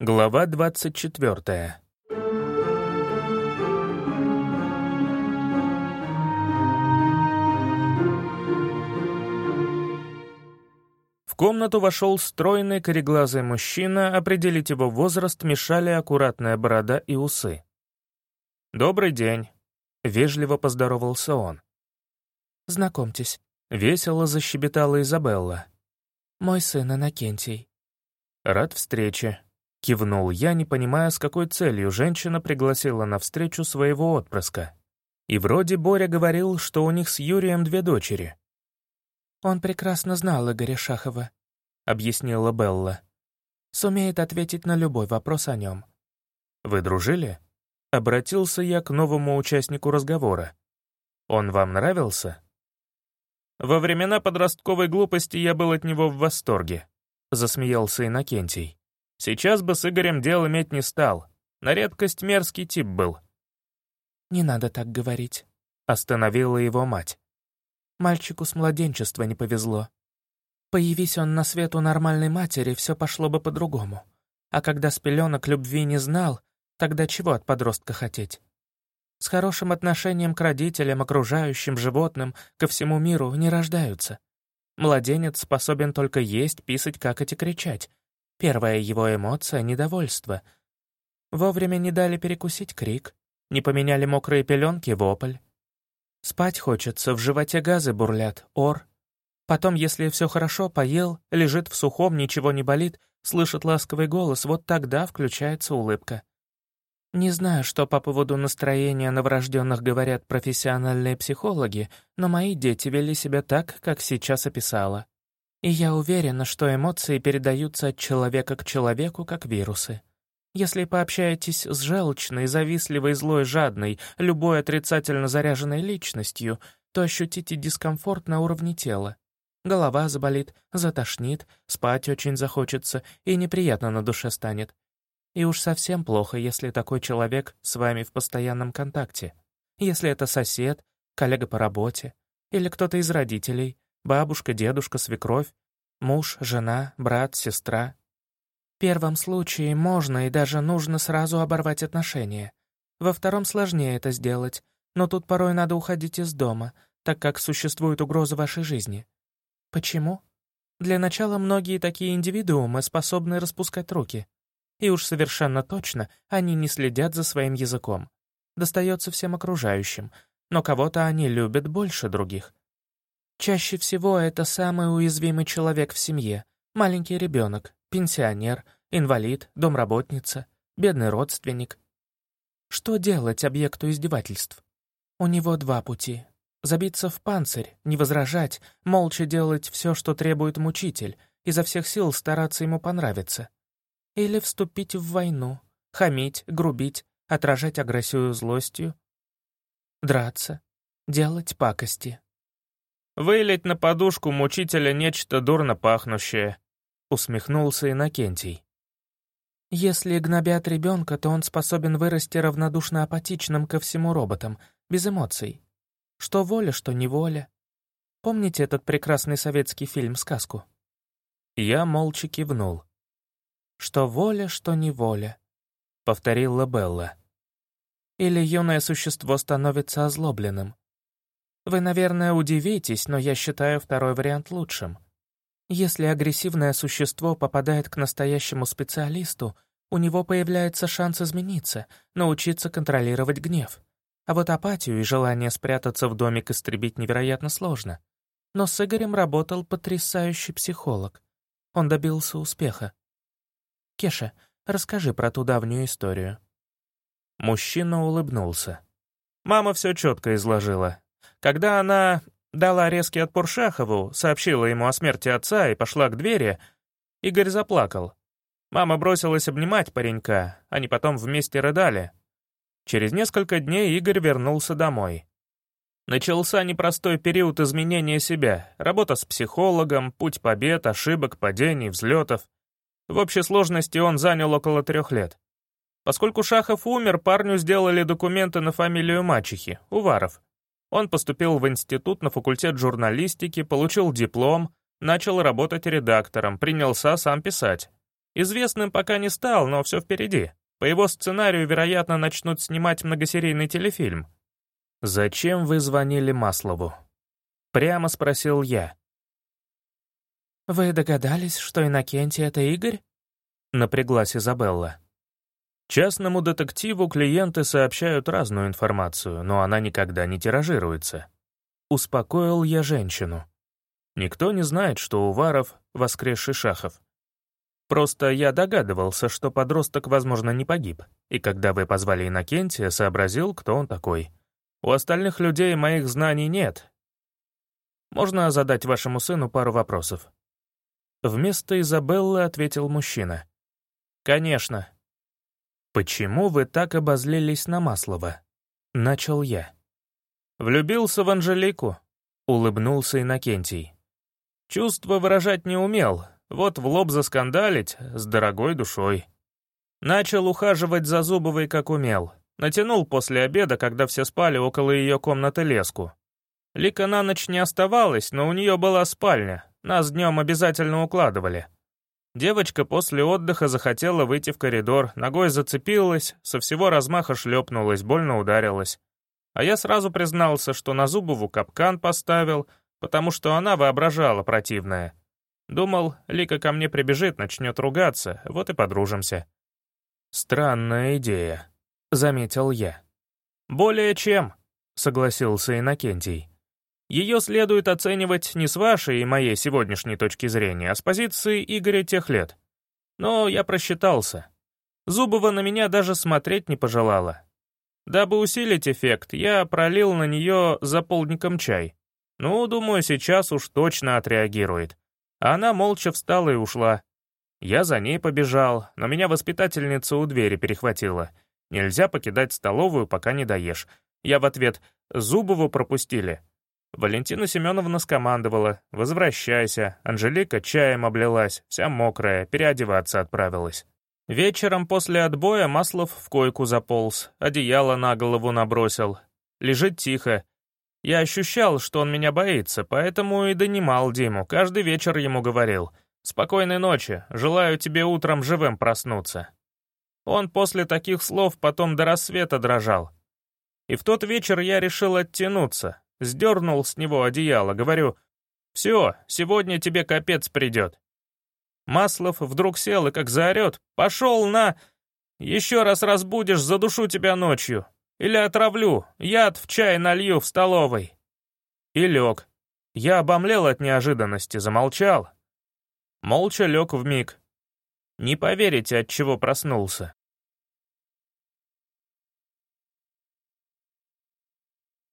Глава 24. В комнату вошел стройный кореглазый мужчина, определить его возраст мешали аккуратная борода и усы. «Добрый день», — вежливо поздоровался он. «Знакомьтесь», — весело защебетала Изабелла. «Мой сын Иннокентий». «Рад встрече», Кивнул я, не понимая, с какой целью женщина пригласила на встречу своего отпрыска. И вроде Боря говорил, что у них с Юрием две дочери. «Он прекрасно знал Игоря Шахова», — объяснила Белла. «Сумеет ответить на любой вопрос о нем». «Вы дружили?» — обратился я к новому участнику разговора. «Он вам нравился?» «Во времена подростковой глупости я был от него в восторге», — засмеялся Иннокентий. Сейчас бы с Игорем дел иметь не стал. На редкость мерзкий тип был. «Не надо так говорить», — остановила его мать. «Мальчику с младенчества не повезло. Появись он на свет у нормальной матери, все пошло бы по-другому. А когда с пеленок любви не знал, тогда чего от подростка хотеть? С хорошим отношением к родителям, окружающим, животным, ко всему миру не рождаются. Младенец способен только есть, писать, какать и кричать, Первая его эмоция — недовольство. Вовремя не дали перекусить крик, не поменяли мокрые пеленки — вопль. Спать хочется, в животе газы бурлят, ор. Потом, если все хорошо, поел, лежит в сухом, ничего не болит, слышит ласковый голос, вот тогда включается улыбка. Не знаю, что по поводу настроения новорожденных говорят профессиональные психологи, но мои дети вели себя так, как сейчас описала. И я уверена, что эмоции передаются от человека к человеку, как вирусы. Если пообщаетесь с желчной, завистливой, злой, жадной, любой отрицательно заряженной личностью, то ощутите дискомфорт на уровне тела. Голова заболит, затошнит, спать очень захочется и неприятно на душе станет. И уж совсем плохо, если такой человек с вами в постоянном контакте. Если это сосед, коллега по работе или кто-то из родителей — Бабушка, дедушка, свекровь, муж, жена, брат, сестра. В первом случае можно и даже нужно сразу оборвать отношения. Во втором сложнее это сделать, но тут порой надо уходить из дома, так как существует угроза вашей жизни. Почему? Для начала многие такие индивидуумы способны распускать руки. И уж совершенно точно они не следят за своим языком. Достается всем окружающим, но кого-то они любят больше других. Чаще всего это самый уязвимый человек в семье, маленький ребенок, пенсионер, инвалид, домработница, бедный родственник. Что делать объекту издевательств? У него два пути. Забиться в панцирь, не возражать, молча делать все, что требует мучитель, изо всех сил стараться ему понравиться. Или вступить в войну, хамить, грубить, отражать агрессию злостью, драться, делать пакости. Вылить на подушку мучителя нечто дурно пахнущее», — усмехнулся Иннокентий. «Если гнобят ребенка, то он способен вырасти равнодушно апатичным ко всему роботам, без эмоций. Что воля, что неволя. Помните этот прекрасный советский фильм «Сказку»?» Я молча кивнул. «Что воля, что неволя», — повторила Белла. «Или юное существо становится озлобленным, вы, наверное, удивитесь, но я считаю второй вариант лучшим. Если агрессивное существо попадает к настоящему специалисту, у него появляется шанс измениться, научиться контролировать гнев. А вот апатию и желание спрятаться в домик истребить невероятно сложно. Но с Игорем работал потрясающий психолог. Он добился успеха. Кеша, расскажи про ту давнюю историю. Мужчина улыбнулся. Мама все четко изложила, когда она дала резкий отпор Шахову, сообщила ему о смерти отца и пошла к двери, Игорь заплакал. Мама бросилась обнимать паренька, они потом вместе рыдали. Через несколько дней Игорь вернулся домой. Начался непростой период изменения себя, работа с психологом, путь побед, ошибок, падений, взлетов. В общей сложности он занял около трех лет. Поскольку Шахов умер, парню сделали документы на фамилию мачехи, Уваров. Он поступил в институт на факультет журналистики, получил диплом, начал работать редактором, принялся сам писать. Известным пока не стал, но все впереди. По его сценарию, вероятно, начнут снимать многосерийный телефильм. «Зачем вы звонили Маслову?» Прямо спросил я. «Вы догадались, что Иннокентий — это Игорь?» Напряглась Изабелла. Частному детективу клиенты сообщают разную информацию, но она никогда не тиражируется. Успокоил я женщину. Никто не знает, что у Варов воскресший Шахов. Просто я догадывался, что подросток, возможно, не погиб, и когда вы позвали Иннокентия, сообразил, кто он такой. У остальных людей моих знаний нет. Можно задать вашему сыну пару вопросов?» Вместо Изабеллы ответил мужчина. «Конечно». «Почему вы так обозлились на Маслова?» Начал я. «Влюбился в Анжелику», — улыбнулся Иннокентий. «Чувства выражать не умел, вот в лоб заскандалить с дорогой душой. Начал ухаживать за Зубовой, как умел. Натянул после обеда, когда все спали около ее комнаты леску. Лика на ночь не оставалась, но у нее была спальня. Нас днем обязательно укладывали. Девочка после отдыха захотела выйти в коридор, ногой зацепилась, со всего размаха шлепнулась, больно ударилась. А я сразу признался, что на Зубову капкан поставил, потому что она воображала противная. Думал, Лика ко мне прибежит, начнет ругаться, вот и подружимся. «Странная идея», — заметил я. «Более чем», — согласился Иннокентий. «Ее следует оценивать не с вашей и моей сегодняшней точки зрения, а с позиции Игоря тех лет. Но я просчитался. Зубова на меня даже смотреть не пожелала. Дабы усилить эффект, я пролил на нее за полдником чай. Ну, думаю, сейчас уж точно отреагирует. Она молча встала и ушла. Я за ней побежал, но меня воспитательница у двери перехватила. Нельзя покидать столовую, пока не доешь. Я в ответ «Зубову пропустили». Валентина Семеновна скомандовала «Возвращайся». Анжелика чаем облилась, вся мокрая, переодеваться отправилась. Вечером после отбоя Маслов в койку заполз, одеяло на голову набросил. Лежит тихо, я ощущал, что он меня боится, поэтому и донимал Диму, каждый вечер ему говорил «Спокойной ночи, желаю тебе утром живым проснуться». Он после таких слов потом до рассвета дрожал. И в тот вечер я решил оттянуться, сдернул с него одеяло, говорю «Все, сегодня тебе капец придет». Маслов вдруг сел и как заорет «Пошел на...» «Еще раз разбудишь, задушу тебя ночью. Или отравлю, яд в чай налью в столовой». И лег. Я обомлел от неожиданности, замолчал. Молча лег в миг. Не поверите, от чего проснулся.